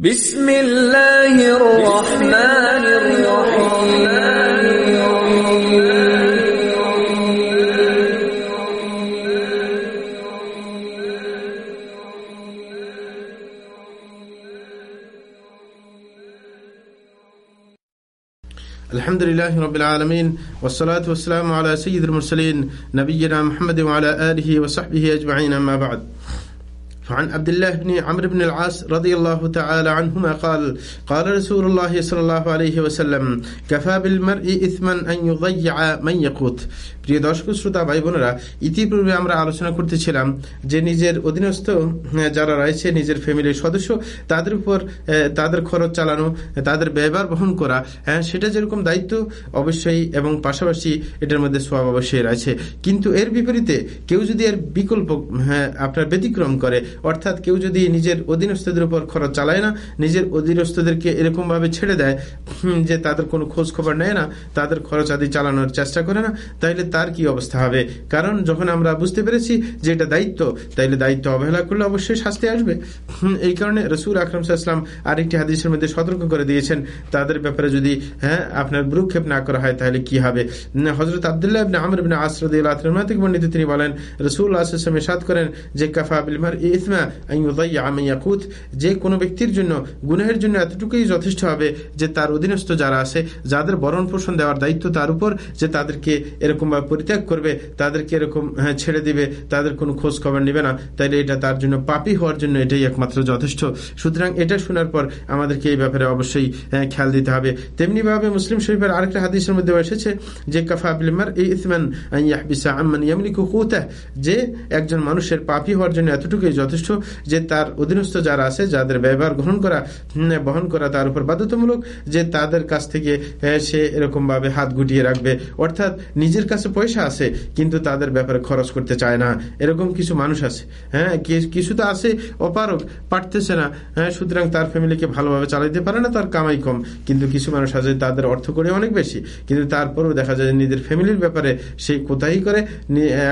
بسم الله الرحمن الرحيم. الحمد لله رب العالمين والصلاة والسلام على سيد المرسلين نبينا محمد وعلى آله وصحبه أجمعين أما بعد. فعن عبد الله بن عمرو بن العاص رضي الله تعالى عنهما قال قال رسول الله صلى الله عليه وسلم كفى بالمرء إثما أن يضيع من يقوت প্রিয় দর্শক শ্রোতা ভাই বোনেরা ইতিপূর্বে আমরা আলোচনা করতেছিলাম যে নিজের অধীনস্থ আহ, যারা রয়েছে নিজের ফ্যামিলির সদস্য তাদের উপর আহ, তাদের খরচ চালানো তাদের ব্যয়ভার বহন করা হ্যাঁ সেটা যেরকম দায়িত্ব অবশ্যই এবং পাশাপাশি এটার মধ্যে সব অবশ্যই রয়েছে কিন্তু এর বিপরীতে কেউ যদি এর বিকল্প হ্যাঁ আপনার ব্যতিক্রম করে অর্থাৎ কেউ যদি নিজের অধীনস্থদের উপর খরচ চালায় না, নিজের অধীনস্থদেরকে এরকম ভাবে ছেড়ে দেয় যে তাদের কোনো খোঁজ খবর নেয় না, তাদের খরচ আদি চালানোর চেষ্টা করে না, তাইলে তার কি অবস্থা হবে? কারণ যখন আমরা বুঝতে পেরেছি যে এটা দায়িত্ব, তাইলে দায়িত্ব অবহেলা করলে অবশ্যই শাস্তি আসবে। এই কারণে রসুল আকরম সাহা আরেকটি হাদিসের মধ্যে সতর্ক করে দিয়েছেন। তাদের ব্যাপারে যদি হ্যাঁ আপনার ভ্রুক্ষেপ না করা হয়, তাহলে কি হবে? হজরত আবদুল্লাহ আমর আসরদ বর্ণিত তিনি বলেন রসুল আসলাম সাদ করেন যে, কাফা বিলমার ইসমা যে কোনো ব্যক্তির জন্য গুনাহের জন্য এতটুকুই যথেষ্ট হবে যে তার অধীনস্থ যারা আছে যাদের বরণ পোষণ দেওয়ার দায়িত্ব তার উপর যে তাদেরকে এরকম ভাবে পরিত্যাগ করবে তাদেরকে এরকম হ্যাঁ, ছেড়ে দিবে তাদের কোনো খোঁজ খবর নেবে না তাইলে এটা তার জন্য পাপি হওয়ার জন্য এটাই একমাত্র যথেষ্ট। সুতরাং এটা শোনার পর আমাদেরকে এই ব্যাপারে অবশ্যই হ্যাঁ, খেয়াল দিতে হবে। তেমনি ভাবে মুসলিম শরীফের আরেকটা হাদিসের মধ্যে এসেছে যে কাফা বিলমার এই ইসমান যে একজন মানুষের পাপি হওয়ার জন্য এতটুকুই যথেষ্ট যে তার অধীনস্থ যারা আছে, যাদের ব্যবহার গ্রহণ করা বহন করা তার উপর বাধ্যতামূলক, যে তাদের কাছ থেকে সে এরকম ভাবে হাত গুটিয়ে রাখবে। অর্থাৎ নিজের কাছে পয়সা আছে, কিন্তু তাদের ব্যাপারে খরচ করতে চায় না। এরকম কিছু মানুষ আছে হ্যাঁ কিছু তো আছে অপারক পারতেছে না হ্যাঁ সুতরাং তার ফ্যামিলিকে ভালোভাবে চালাইতে পারে না, তার কামাই কম। কিন্তু কিছু মানুষ আছে, তাদের অর্থ করে অনেক বেশি, কিন্তু তারপরেও দেখা যায় নিজের ফ্যামিলির ব্যাপারে সে কোথায় করে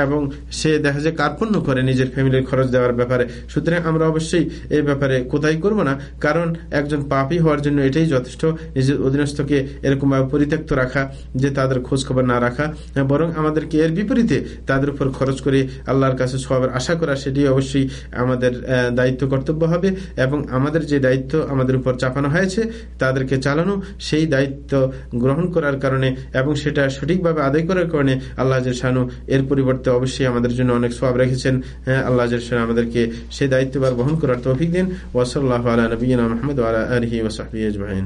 এবং সে দেখা যায় কার্পণ্য করে নিজের ফ্যামিলির খরচ দেওয়ার ব্যাপারে। সুতরাং আমরা অবশ্যই এই ব্যাপারে কোথায় করব না। কারণ একজন পাপী হওয়ার জন্য এটাই যথেষ্ট নিজের অধীনস্থকে এরকম ভাবে পরিত্যক্ত রাখা যে তাদের খোঁজ খবর না রাখা বরং আমাদেরকে এর বিপরীতে তাদের উপর খরচ করে আল্লাহর কাছে সবার আশা করা সেটি অবশ্যই আমাদের দায়িত্ব কর্তব্য হবে এবং আমাদের যে দায়িত্ব আমাদের উপর চাপানো হয়েছে তাদেরকে চালানো সেই দায়িত্ব গ্রহণ করার কারণে এবং সেটা সঠিকভাবে আদায় করার কারণে আল্লাহ শানু এর পরিবর্তে অবশ্যই আমাদের জন্য অনেক সব রেখেছেন। হ্যাঁ, আল্লাহ শানু আমাদেরকে সেই দায়িত্ববার বহন করার তৌফিক দিন ওসল্লাহ আলা নবীনা মাহমুদ আলা আলহি ওসাহি আজমাইন